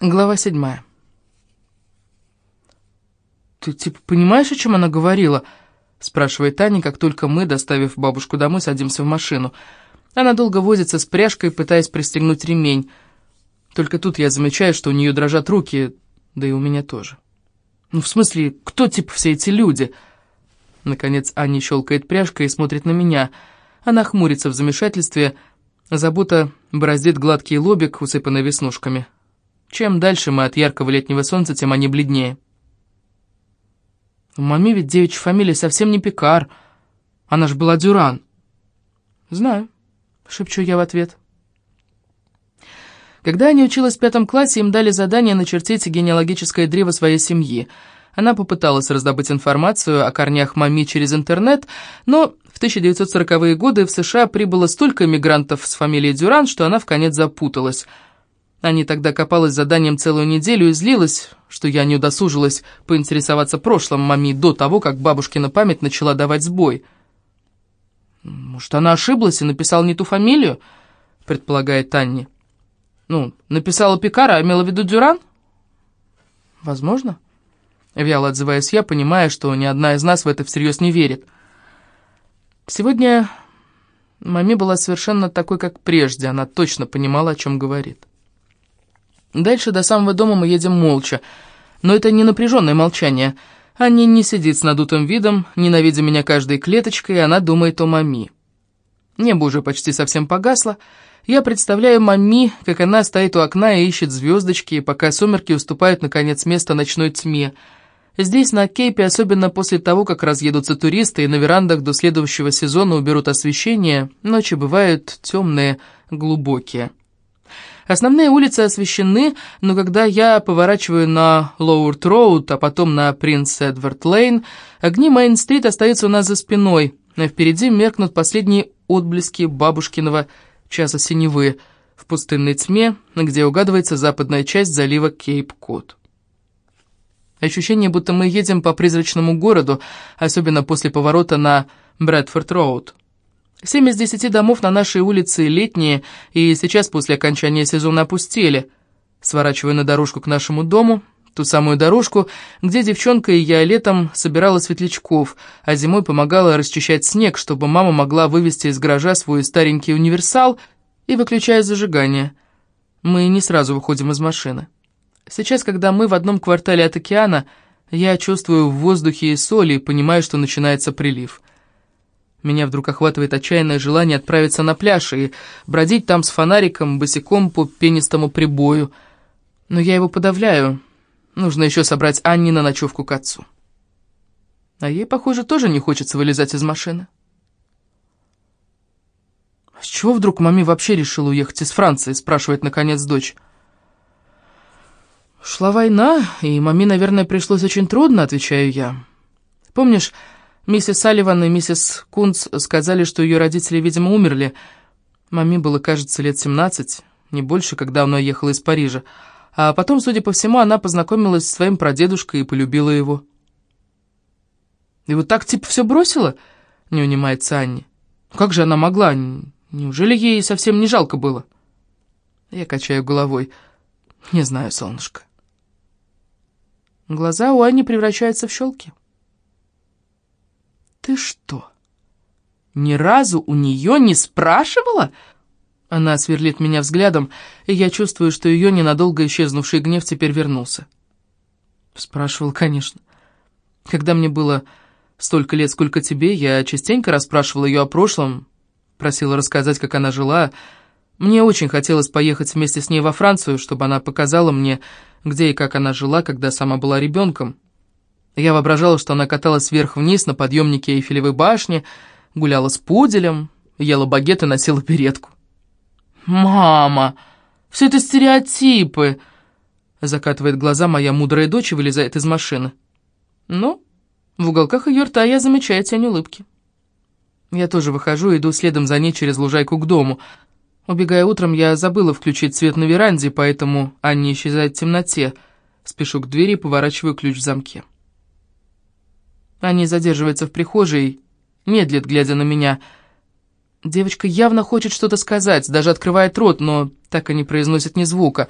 Глава седьмая. «Ты, типа, понимаешь, о чем она говорила?» — спрашивает Таня, как только мы, доставив бабушку домой, садимся в машину. Она долго возится с пряжкой, пытаясь пристегнуть ремень. Только тут я замечаю, что у нее дрожат руки, да и у меня тоже. «Ну, в смысле, кто, типа, все эти люди?» Наконец Аня щелкает пряжкой и смотрит на меня. Она хмурится в замешательстве, забота бороздит гладкий лобик, усыпанный веснушками. Чем дальше мы от яркого летнего солнца, тем они бледнее. У маме ведь девичья фамилия совсем не Пикар. Она ж была Дюран. Знаю, шепчу я в ответ. Когда они училась в пятом классе, им дали задание начертить генеалогическое древо своей семьи. Она попыталась раздобыть информацию о корнях мами через интернет, но в 1940-е годы в США прибыло столько мигрантов с фамилией Дюран, что она в конец запуталась – Аня тогда копалась заданием целую неделю и злилась, что я не удосужилась поинтересоваться прошлым мами до того, как бабушкина память начала давать сбой. «Может, она ошиблась и написала не ту фамилию?» — предполагает Анни. «Ну, написала Пикара, а имела в виду Дюран?» «Возможно». Вяло отзываюсь я, понимая, что ни одна из нас в это всерьез не верит. Сегодня маме была совершенно такой, как прежде. Она точно понимала, о чем говорит. Дальше до самого дома мы едем молча. Но это не напряженное молчание. Анни не сидит с надутым видом, ненавидя меня каждой клеточкой, и она думает о мами. Небо уже почти совсем погасло. Я представляю мами, как она стоит у окна и ищет звездочки, пока сумерки уступают, наконец, место ночной тьме. Здесь, на Кейпе, особенно после того, как разъедутся туристы и на верандах до следующего сезона уберут освещение, ночи бывают темные, глубокие. Основные улицы освещены, но когда я поворачиваю на Лоурд-Роуд, а потом на Принц Эдвард-Лейн, огни Мейн-стрит остаются у нас за спиной, а впереди меркнут последние отблески бабушкиного часа синевы в пустынной тьме, где угадывается западная часть залива Кейп-Кот. Ощущение, будто мы едем по призрачному городу, особенно после поворота на Брэдфорд-Роуд. Семь из десяти домов на нашей улице летние, и сейчас после окончания сезона опустели. Сворачиваю на дорожку к нашему дому, ту самую дорожку, где девчонка и я летом собирала светлячков, а зимой помогала расчищать снег, чтобы мама могла вывести из гаража свой старенький универсал и выключая зажигание. Мы не сразу выходим из машины. Сейчас, когда мы в одном квартале от океана, я чувствую в воздухе и соли и понимаю, что начинается прилив. Меня вдруг охватывает отчаянное желание отправиться на пляж и бродить там с фонариком, босиком по пенистому прибою. Но я его подавляю. Нужно еще собрать Анни на ночевку к отцу. А ей, похоже, тоже не хочется вылезать из машины. «С чего вдруг маме вообще решила уехать из Франции?» спрашивает, наконец, дочь. «Шла война, и маме, наверное, пришлось очень трудно», отвечаю я. «Помнишь, Миссис Салливан и миссис Кунц сказали, что ее родители, видимо, умерли. Маме было, кажется, лет 17, не больше, когда она ехала из Парижа. А потом, судя по всему, она познакомилась с своим прадедушкой и полюбила его. «И вот так, типа, все бросила?» — не унимается Анни. «Как же она могла? Неужели ей совсем не жалко было?» Я качаю головой. «Не знаю, солнышко». Глаза у Анни превращаются в щелки. «Ты что, ни разу у нее не спрашивала?» Она сверлит меня взглядом, и я чувствую, что ее ненадолго исчезнувший гнев теперь вернулся. Спрашивал, конечно. Когда мне было столько лет, сколько тебе, я частенько расспрашивала ее о прошлом, просила рассказать, как она жила. Мне очень хотелось поехать вместе с ней во Францию, чтобы она показала мне, где и как она жила, когда сама была ребенком. Я воображала, что она каталась вверх-вниз на подъемнике Эйфелевой башни, гуляла с пуделем, ела багет и носила передку. «Мама, все это стереотипы!» Закатывает глаза моя мудрая дочь и вылезает из машины. Но в уголках ее рта я замечаю тень улыбки. Я тоже выхожу и иду следом за ней через лужайку к дому. Убегая утром, я забыла включить свет на веранде, поэтому Анне исчезает в темноте. Спешу к двери и поворачиваю ключ в замке. Аня задерживается в прихожей, медлит, глядя на меня. Девочка явно хочет что-то сказать, даже открывает рот, но так и не произносит ни звука.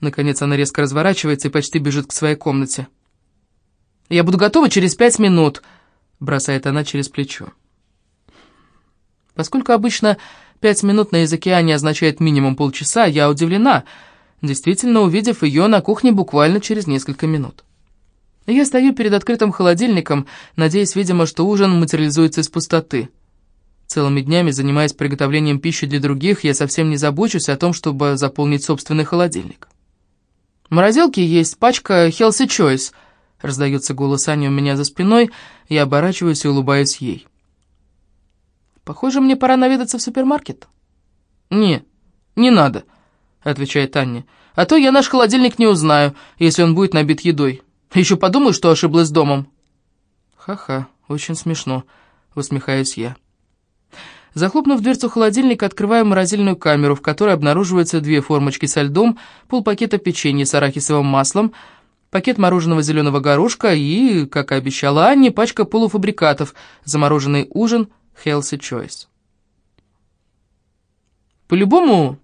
Наконец она резко разворачивается и почти бежит к своей комнате. «Я буду готова через пять минут», — бросает она через плечо. Поскольку обычно пять минут на языке Ани означает минимум полчаса, я удивлена, действительно увидев ее на кухне буквально через несколько минут. Я стою перед открытым холодильником, надеясь, видимо, что ужин материализуется из пустоты. Целыми днями, занимаясь приготовлением пищи для других, я совсем не забочусь о том, чтобы заполнить собственный холодильник. В морозилке есть пачка Healthy Choice. Раздается голос Ани у меня за спиной, я оборачиваюсь и улыбаюсь ей. Похоже, мне пора наведаться в супермаркет. «Не, не надо», — отвечает Аня. «А то я наш холодильник не узнаю, если он будет набит едой». Еще подумаю, что ошиблась домом». «Ха-ха, очень смешно», — усмехаюсь я. Захлопнув дверцу холодильника, открываю морозильную камеру, в которой обнаруживаются две формочки со льдом, полпакета печенья с арахисовым маслом, пакет мороженого зеленого горошка и, как и обещала Анне, пачка полуфабрикатов, замороженный ужин Healthy Choice. «По-любому,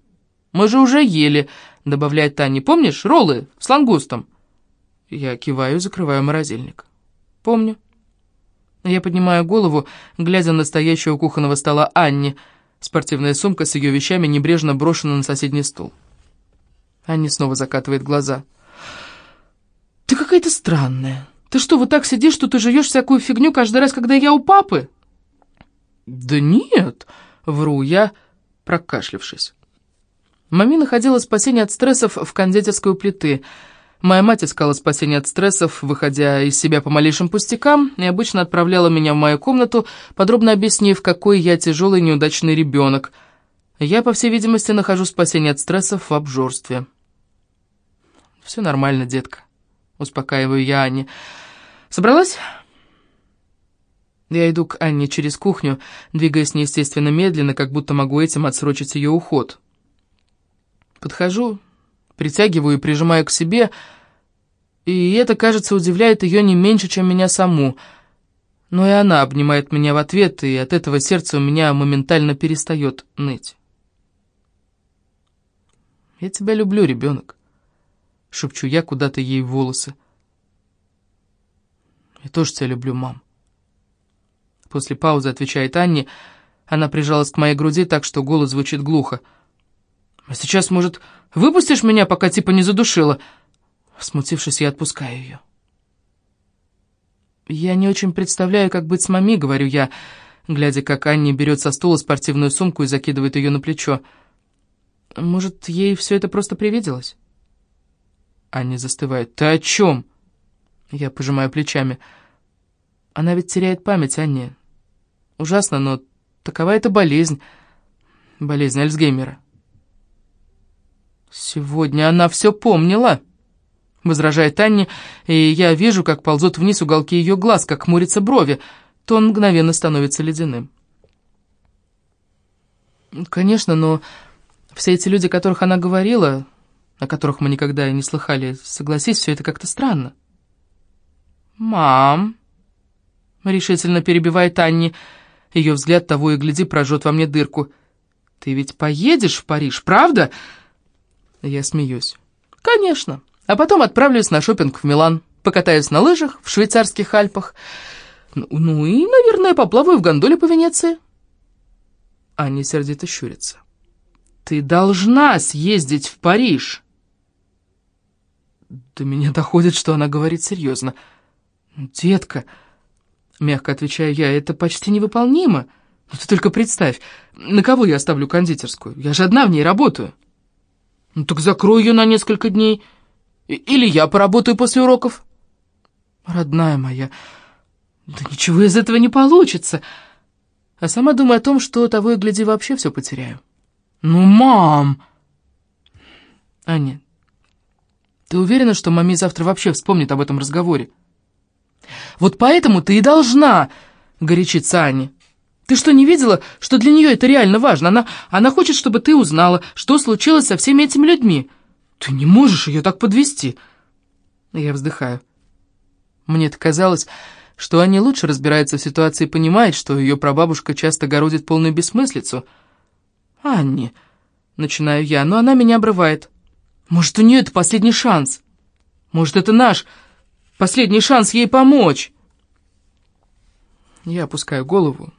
мы же уже ели», — добавляет Таня. «Помнишь, роллы с лангустом?» Я киваю, закрываю морозильник. Помню. Я поднимаю голову, глядя на стоящего у кухонного стола Анни. Спортивная сумка с ее вещами небрежно брошена на соседний стул. Анни снова закатывает глаза. «Ты какая-то странная. Ты что, вот так сидишь, тут и жуешь всякую фигню каждый раз, когда я у папы?» «Да нет», — вру я, прокашлившись. Мами находила спасение от стрессов в кондитерской у плиты — Моя мать искала спасения от стрессов, выходя из себя по малейшим пустякам, и обычно отправляла меня в мою комнату, подробно объяснив, какой я тяжелый неудачный ребенок. Я, по всей видимости, нахожу спасение от стрессов в обжорстве. «Все нормально, детка», — успокаиваю я Анне. «Собралась?» Я иду к Анне через кухню, двигаясь неестественно медленно, как будто могу этим отсрочить ее уход. Подхожу, притягиваю и прижимаю к себе, и это, кажется, удивляет ее не меньше, чем меня саму. Но и она обнимает меня в ответ, и от этого сердце у меня моментально перестает ныть. «Я тебя люблю, ребенок», — шепчу я куда-то ей в волосы. «Я тоже тебя люблю, мам». После паузы отвечает Анне, она прижалась к моей груди так, что голос звучит глухо. «А сейчас, может, Выпустишь меня, пока типа не задушила?» Смутившись, я отпускаю ее. «Я не очень представляю, как быть с мами», — говорю я, глядя, как Анни берет со стула спортивную сумку и закидывает ее на плечо. «Может, ей все это просто привиделось?» Анни застывает. «Ты о чем?» Я пожимаю плечами. «Она ведь теряет память, Анни. Ужасно, но такова эта болезнь. Болезнь Альцгеймера». «Сегодня она все помнила», — возражает Анни, и я вижу, как ползут вниз уголки ее глаз, как хмурятся брови. то он мгновенно становится ледяным. «Конечно, но все эти люди, о которых она говорила, о которых мы никогда и не слыхали, согласись, все это как-то странно». «Мам», — решительно перебивает Анни, ее взгляд того и гляди прожжет во мне дырку. «Ты ведь поедешь в Париж, правда?» Я смеюсь. «Конечно. А потом отправлюсь на шопинг в Милан. Покатаюсь на лыжах в швейцарских Альпах. Ну, ну и, наверное, поплаваю в гондоле по Венеции». Аня сердито щурится. «Ты должна съездить в Париж!» До меня доходит, что она говорит серьезно. «Детка», — мягко отвечаю я, — «это почти невыполнимо. Ну, ты только представь, на кого я оставлю кондитерскую? Я же одна в ней работаю». Ну так закрой ее на несколько дней. Или я поработаю после уроков. Родная моя, да ничего из этого не получится. А сама думаю о том, что того и гляди вообще все потеряю. Ну, мам! Аня, ты уверена, что маме завтра вообще вспомнит об этом разговоре? Вот поэтому ты и должна, горячиться Аня. Ты что, не видела, что для нее это реально важно? Она, она хочет, чтобы ты узнала, что случилось со всеми этими людьми. Ты не можешь ее так подвести. Я вздыхаю. Мне-то казалось, что они лучше разбираются в ситуации и понимают, что ее прабабушка часто городит полную бессмыслицу. «Анни», — начинаю я, но она меня обрывает. Может, у нее это последний шанс? Может, это наш последний шанс ей помочь?» Я опускаю голову.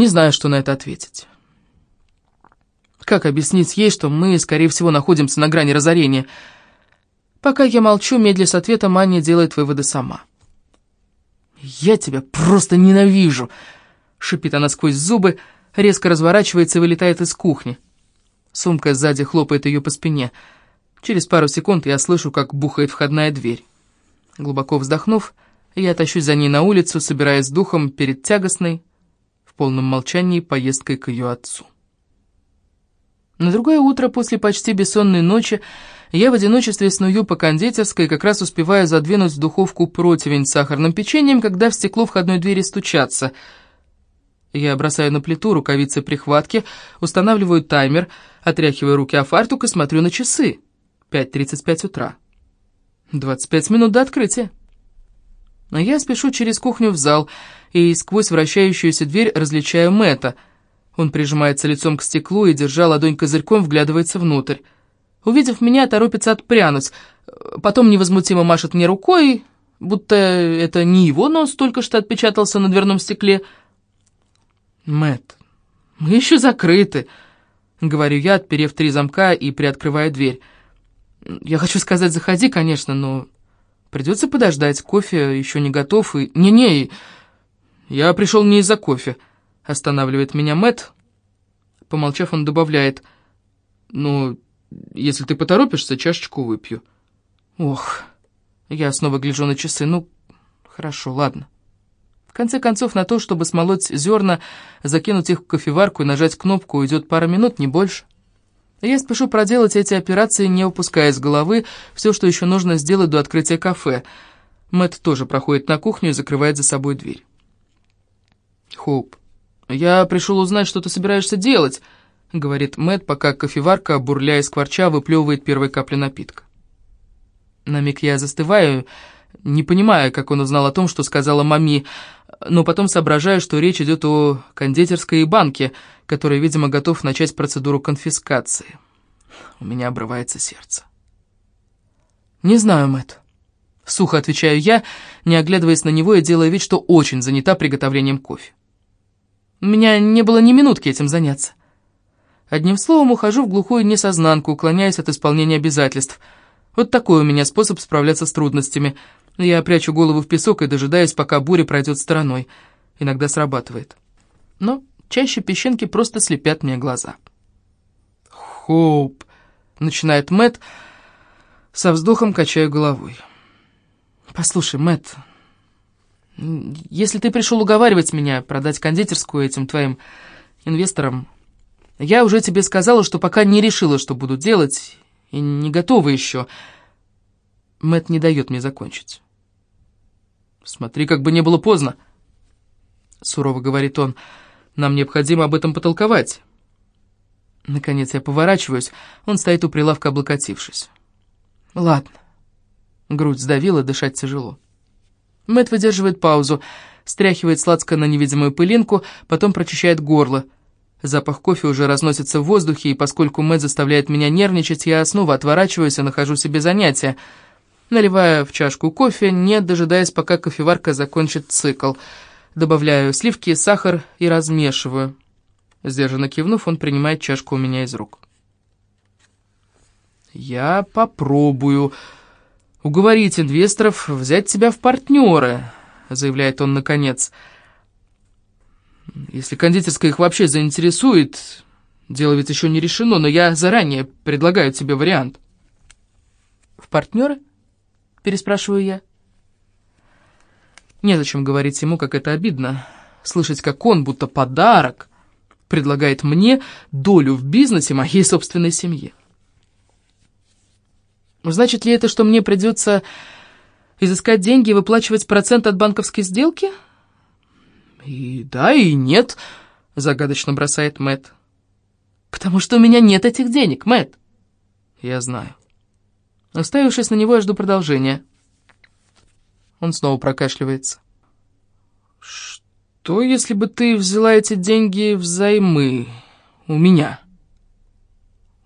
Не знаю, что на это ответить. Как объяснить ей, что мы, скорее всего, находимся на грани разорения? Пока я молчу, медля с ответом, Аня делает выводы сама. «Я тебя просто ненавижу!» — шипит она сквозь зубы, резко разворачивается и вылетает из кухни. Сумка сзади хлопает ее по спине. Через пару секунд я слышу, как бухает входная дверь. Глубоко вздохнув, я тащусь за ней на улицу, собираясь духом перед тягостной, в полном молчании, поездкой к ее отцу. На другое утро после почти бессонной ночи я в одиночестве сную по кондитерской как раз успеваю задвинуть в духовку противень с сахарным печеньем, когда в стекло входной двери стучатся. Я бросаю на плиту рукавицы прихватки, устанавливаю таймер, отряхиваю руки о фартук и смотрю на часы. 5.35 утра. 25 минут до открытия. А я спешу через кухню в зал и сквозь вращающуюся дверь различаю Мэтта. Он прижимается лицом к стеклу и, держа ладонь козырьком, вглядывается внутрь. Увидев меня, торопится отпрянуть. Потом невозмутимо машет мне рукой, будто это не его нос только что отпечатался на дверном стекле. Мэт, мы еще закрыты», — говорю я, отперев три замка и приоткрывая дверь. «Я хочу сказать, заходи, конечно, но придется подождать. Кофе еще не готов и...» «Не-не, я пришел не из-за кофе», — останавливает меня Мэт. Помолчав, он добавляет, «Ну, если ты поторопишься, чашечку выпью». «Ох...» Я снова гляжу на часы. «Ну, хорошо, ладно». В конце концов, на то, чтобы смолоть зерна, закинуть их в кофеварку и нажать кнопку, уйдет пара минут, не больше. Я спешу проделать эти операции, не упуская из головы все, что еще нужно сделать до открытия кафе. Мэтт тоже проходит на кухню и закрывает за собой дверь. «Хоуп, я пришел узнать, что ты собираешься делать», — говорит Мэтт, пока кофеварка, бурляя и скворча, выплевывает первые капли напитка. На миг я застываю, не понимая, как он узнал о том, что сказала мами, но потом соображаю, что речь идет о кондитерской банке, который, видимо, готов начать процедуру конфискации. У меня обрывается сердце. «Не знаю, Мэтт. Сухо отвечаю я, не оглядываясь на него и делая вид, что очень занята приготовлением кофе. У меня не было ни минутки этим заняться. Одним словом, ухожу в глухую несознанку, уклоняясь от исполнения обязательств. Вот такой у меня способ справляться с трудностями. Я прячу голову в песок и дожидаюсь, пока буря пройдет стороной. Иногда срабатывает. Но чаще песчинки просто слепят мне глаза. «Хоуп!» — начинает Мэт, со вздохом качаю головой. «Послушай, Мэт, если ты пришел уговаривать меня продать кондитерскую этим твоим инвесторам, я уже тебе сказала, что пока не решила, что буду делать, и не готова еще. Мэт не дает мне закончить. «Смотри, как бы не было поздно», — сурово говорит он. «Нам необходимо об этом потолковать». Наконец я поворачиваюсь, он стоит у прилавка, облокотившись. «Ладно». Грудь сдавила, дышать тяжело. Мэт выдерживает паузу, стряхивает сладко на невидимую пылинку, потом прочищает горло — Запах кофе уже разносится в воздухе, и поскольку Мэтт заставляет меня нервничать, я снова отворачиваюсь и нахожу себе занятие. Наливаю в чашку кофе, не дожидаясь, пока кофеварка закончит цикл. Добавляю сливки, сахар и размешиваю. Сдержанно кивнув, он принимает чашку у меня из рук. «Я попробую уговорить инвесторов взять тебя в партнеры», — заявляет он наконец. «Я если кондитерская их вообще заинтересует, дело ведь еще не решено, но я заранее предлагаю тебе вариант. «В партнеры?» — переспрашиваю я. Незачем говорить ему, как это обидно. Слышать, как он, будто подарок, предлагает мне долю в бизнесе моей собственной семьи. Значит ли это, что мне придется изыскать деньги и выплачивать процент от банковской сделки?» «И да, и нет», — загадочно бросает Мэт. «Потому что у меня нет этих денег, Мэт. «Я знаю». Оставившись на него, я жду продолжения. Он снова прокашливается. «Что, если бы ты взяла эти деньги взаймы у меня?»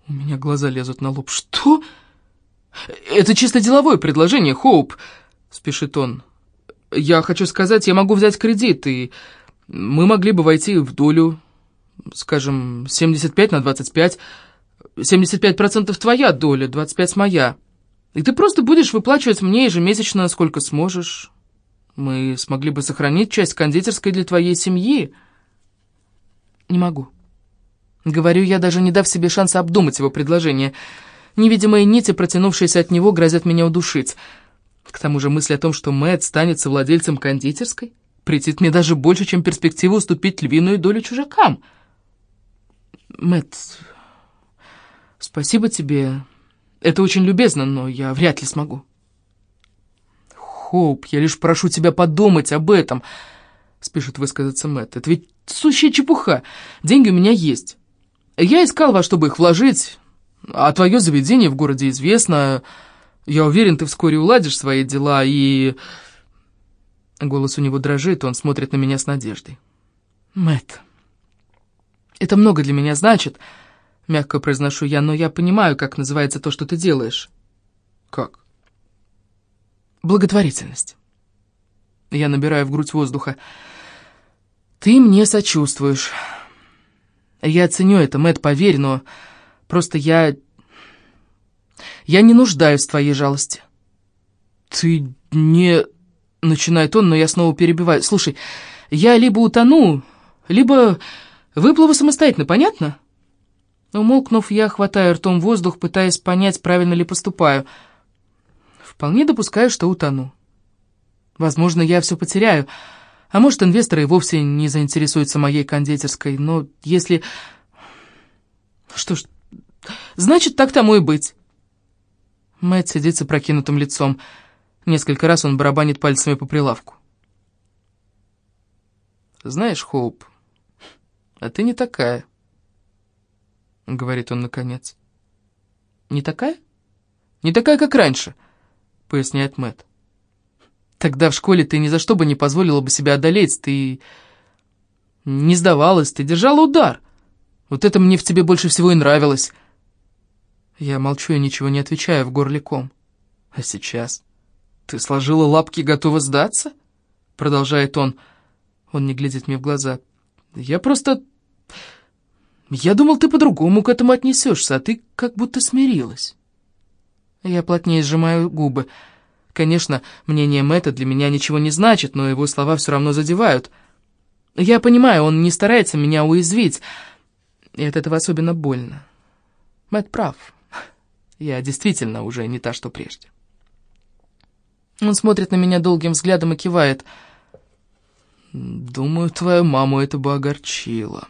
У меня глаза лезут на лоб. «Что?» «Это чисто деловое предложение, Хоуп», — спешит он. «Я хочу сказать, я могу взять кредит, и мы могли бы войти в долю, скажем, 75 на 25. 75% твоя доля, 25 моя. И ты просто будешь выплачивать мне ежемесячно сколько сможешь. Мы смогли бы сохранить часть кондитерской для твоей семьи». «Не могу». Говорю я, даже не дав себе шанса обдумать его предложение — Невидимые нити, протянувшиеся от него, грозят меня удушить. К тому же мысль о том, что Мэтт станет совладельцем кондитерской, претит мне даже больше, чем перспектива уступить львиную долю чужакам. Мэтт, спасибо тебе. Это очень любезно, но я вряд ли смогу. Хоуп, я лишь прошу тебя подумать об этом, спешит высказаться Мэтт. Это ведь сущая чепуха. Деньги у меня есть. Я искал во что бы их вложить, а твое заведение в городе известно. Я уверен, ты вскоре уладишь свои дела и...» Голос у него дрожит, он смотрит на меня с надеждой. Мэт, это много для меня значит, мягко произношу я, но я понимаю, как называется то, что ты делаешь. Как? Благотворительность. Я набираю в грудь воздуха. Ты мне сочувствуешь. Я ценю это, Мэт, поверь, но Просто я... Я не нуждаюсь в твоей жалости». «Ты не...» — начинает он, но я снова перебиваю. «Слушай, я либо утону, либо выплыву самостоятельно, понятно?» Умолкнув, я хватаю ртом воздух, пытаясь понять, правильно ли поступаю. Вполне допускаю, что утону. Возможно, я все потеряю, а может, инвесторы и вовсе не заинтересуются моей кондитерской, но если... Что ж, Значит, так тому и быть. Мэтт сидит с опрокинутым лицом. Несколько раз он барабанит пальцами по прилавку. «Знаешь, Хоуп, а ты не такая», — говорит он наконец. «Не такая?» «Не такая, как раньше», — поясняет Мэтт. «Тогда в школе ты ни за что бы не позволила бы себя одолеть, ты не сдавалась, ты держала удар. Вот это мне в тебе больше всего и нравилось». Я молчу и ничего не отвечаю в горле ком. А сейчас? Ты сложила лапки и готова сдаться? Продолжает он. Он не глядит мне в глаза. Я просто... Я думал, ты по-другому к этому отнесешься, а ты как будто смирилась. Я плотнее сжимаю губы. Конечно, мнение Мэтта для меня ничего не значит, но его слова все равно задевают. Я понимаю, он не старается меня уязвить, и от этого особенно больно. Мэтт прав. Я действительно уже не та, что прежде. Он смотрит на меня долгим взглядом и кивает. «Думаю, твою маму это бы огорчило».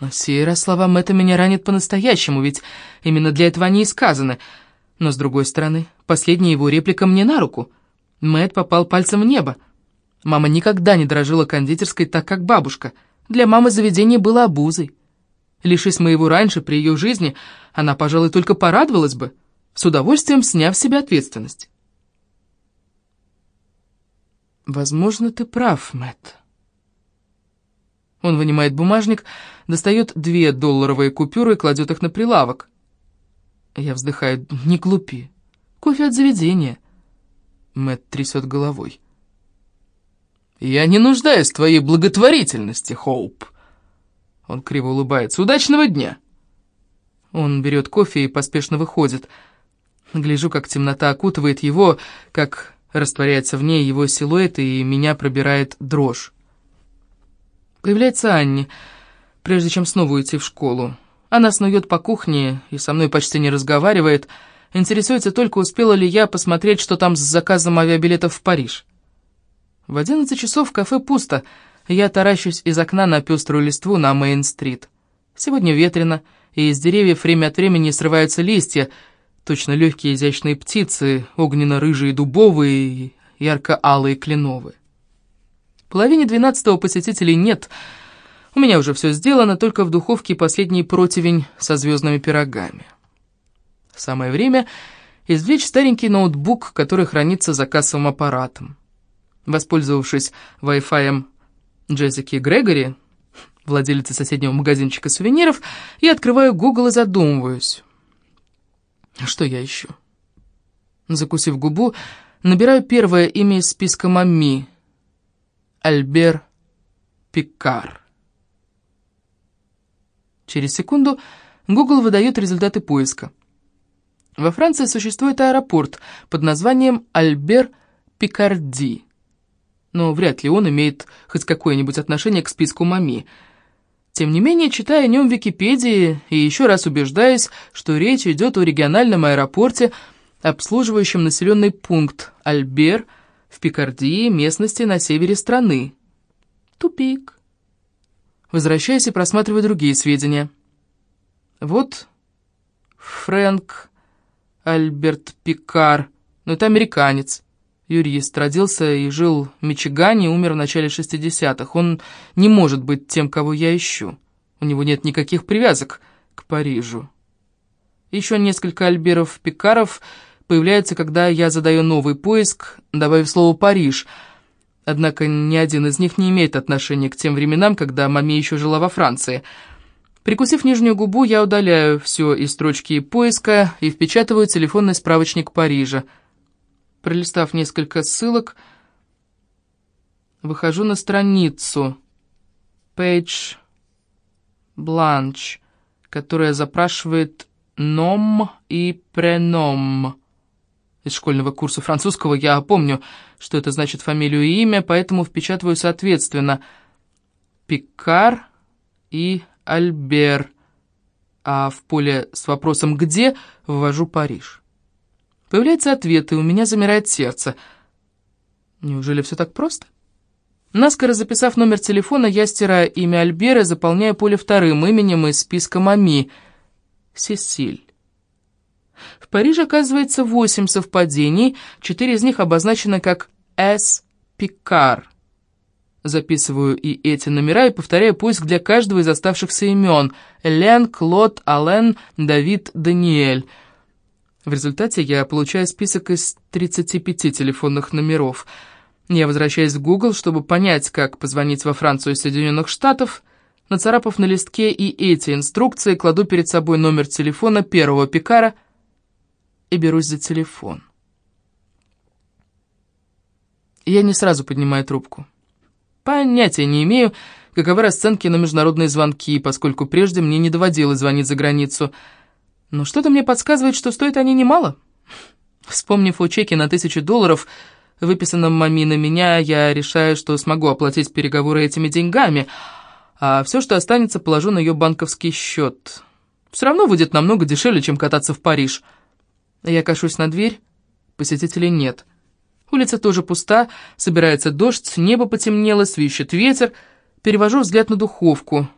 На сей раз словам это меня ранит по-настоящему, ведь именно для этого они и сказаны. Но, с другой стороны, последняя его реплика мне на руку. Мэтт попал пальцем в небо. Мама никогда не дорожила кондитерской так, как бабушка. Для мамы заведение было обузой. Лишись моего раньше при ее жизни, она, пожалуй, только порадовалась бы, с удовольствием сняв с себя ответственность. «Возможно, ты прав, Мэтт». Он вынимает бумажник, достает две долларовые купюры и кладет их на прилавок. Я вздыхаю. «Не глупи. Кофе от заведения». Мэтт трясет головой. «Я не нуждаюсь в твоей благотворительности, Хоуп». Он криво улыбается. «Удачного дня!» Он берет кофе и поспешно выходит. Гляжу, как темнота окутывает его, как растворяется в ней его силуэт, и меня пробирает дрожь. Появляется Анни, прежде чем снова уйти в школу. Она снует по кухне и со мной почти не разговаривает, интересуется только, успела ли я посмотреть, что там с заказом авиабилетов в Париж. В одиннадцать часов в кафе пусто — я таращусь из окна на пеструю листву на Мейн-стрит. Сегодня ветрено, и из деревьев время от времени срываются листья, точно легкие изящные птицы, огненно-рыжие дубовые, ярко-алые кленовые. Половине двенадцатого посетителей нет. У меня уже все сделано, только в духовке последний противень со звездными пирогами. Самое время извлечь старенький ноутбук, который хранится за кассовым аппаратом. Воспользовавшись Wi-Fi Джессики Грегори, владелицы соседнего магазинчика сувениров, и открываю Google и задумываюсь. Что я ищу? Закусив губу, набираю первое имя из списка Мами. Альбер Пикар. Через секунду Google выдает результаты поиска. Во Франции существует аэропорт под названием Альбер Пикарди. Но вряд ли он имеет хоть какое-нибудь отношение к списку Мами. Тем не менее, читая о нем в Википедии и еще раз убеждаясь, что речь идет о региональном аэропорте, обслуживающем населенный пункт Альбер в Пикардии, местности на севере страны. Тупик. Возвращаясь и просматривая другие сведения. Вот Фрэнк Альберт Пикар, но это американец. Юрист родился и жил в Мичигане, умер в начале 60-х. Он не может быть тем, кого я ищу. У него нет никаких привязок к Парижу. Еще несколько Альберов Пикаров появляются, когда я задаю новый поиск, добавив слово «Париж», Однако ни один из них не имеет отношения к тем временам, когда Мами еще жила во Франции. Прикусив нижнюю губу, я удаляю все из строчки поиска и впечатываю телефонный справочник Парижа. Пролистав несколько ссылок, выхожу на страницу Page Blanche, которая запрашивает «ном» и «преном». Из школьного курса французского я помню, что это значит фамилию и имя, поэтому впечатываю соответственно «Пикар» и «Альбер», а в поле с вопросом «где» ввожу «Париж». Появляются ответы, у меня замирает сердце. Неужели все так просто? Наскоро записав номер телефона, я стираю имя Альбера и заполняю поле вторым именем из списка Мами — Сесиль. В Париже оказывается восемь совпадений, четыре из них обозначены как «С. Пикар». Записываю и эти номера и повторяю поиск для каждого из оставшихся имен. Лен, Клод, Ален, Давид, Даниэль. В результате я получаю список из 35 телефонных номеров. Я возвращаюсь в Google, чтобы понять, как позвонить во Францию из Соединенных Штатов. Нацарапав на листке и эти инструкции, кладу перед собой номер телефона первого Пикара – и берусь за телефон. Я не сразу поднимаю трубку. Понятия не имею, каковы расценки на международные звонки, поскольку прежде мне не доводилось звонить за границу. Но что-то мне подсказывает, что стоят они немало. Вспомнив о чеке на тысячу долларов, выписанном мами на меня, я решаю, что смогу оплатить переговоры этими деньгами, а все, что останется, положу на ее банковский счет. Все равно выйдет намного дешевле, чем кататься в Париж. Я кашусь на дверь, посетителей нет. Улица тоже пуста, собирается дождь, небо потемнело, свищет ветер. Перевожу взгляд на духовку.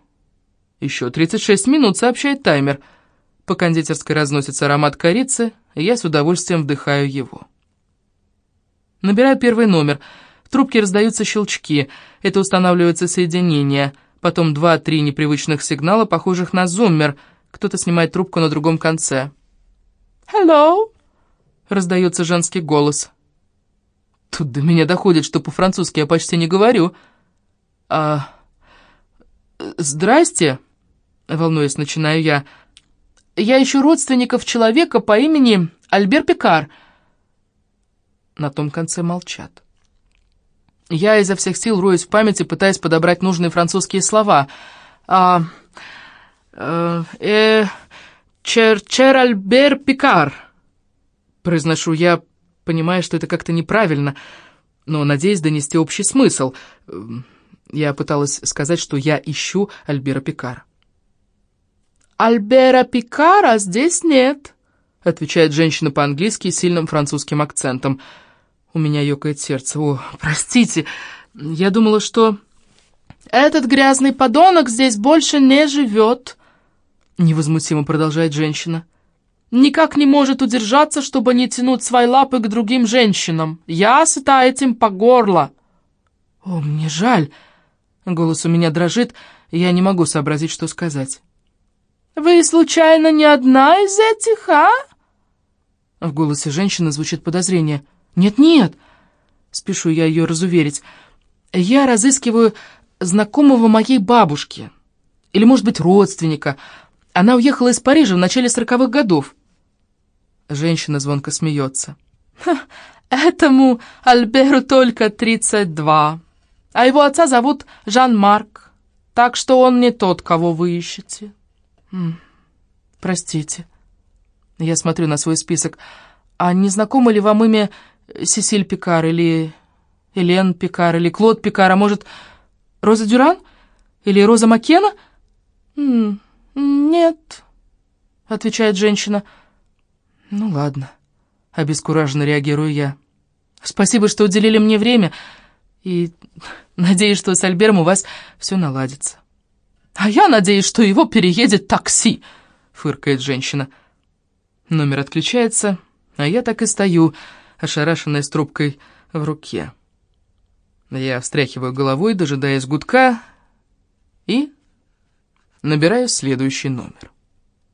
Еще 36 минут, сообщает таймер. По кондитерской разносится аромат корицы, и я с удовольствием вдыхаю его. Набираю первый номер. В трубке раздаются щелчки. Это устанавливается соединение. Потом два-три непривычных сигнала, похожих на зуммер. Кто-то снимает трубку на другом конце. «Hello!» — раздается женский голос. Тут до меня доходит, что по-французски я почти не говорю. «А... здрасте!» — волнуясь, начинаю я. «Я ищу родственников человека по имени Альбер Пикар». На том конце молчат. Я изо всех сил роюсь в памяти, пытаясь подобрать нужные французские слова. «А... э... э Чер Чер Альбер Пикар. Произношу я, понимая, что это как-то неправильно, но надеюсь донести общий смысл. Я пыталась сказать, что я ищу Альбера Пикара. «Альбера Пикара здесь нет», — отвечает женщина по-английски с сильным французским акцентом. У меня ёкает сердце. «О, простите, я думала, что...» «Этот грязный подонок здесь больше не живет», Невозмутимо продолжает женщина. Никак не может удержаться, чтобы не тянуть свои лапы к другим женщинам. Я сыта этим по горло. О, мне жаль. Голос у меня дрожит, я не могу сообразить, что сказать. Вы, случайно, не одна из этих, а? В голосе женщины звучит подозрение. Нет-нет, спешу я ее разуверить. Я разыскиваю знакомого моей бабушки. Или, может быть, родственника. Она уехала из Парижа в начале сороковых годов. Женщина звонко смеется. «Этому Альберу только 32, а его отца зовут Жан-Марк, так что он не тот, кого вы ищете». «Простите». Я смотрю на свой список. «А не знакомо ли вам имя Сесиль Пикар или Элен Пикар или Клод Пикар, а может, Роза Дюран или Роза Маккена?» «Нет», — отвечает женщина. «Ну ладно», — обескураженно реагирую я. «Спасибо, что уделили мне время, и надеюсь, что с Альбером у вас все наладится». «А я надеюсь, что его переедет такси», — фыркает женщина. Номер отключается, а я так и стою, ошарашенная с трубкой в руке. Я встряхиваю головой, дожидаясь гудка, и набираю следующий номер.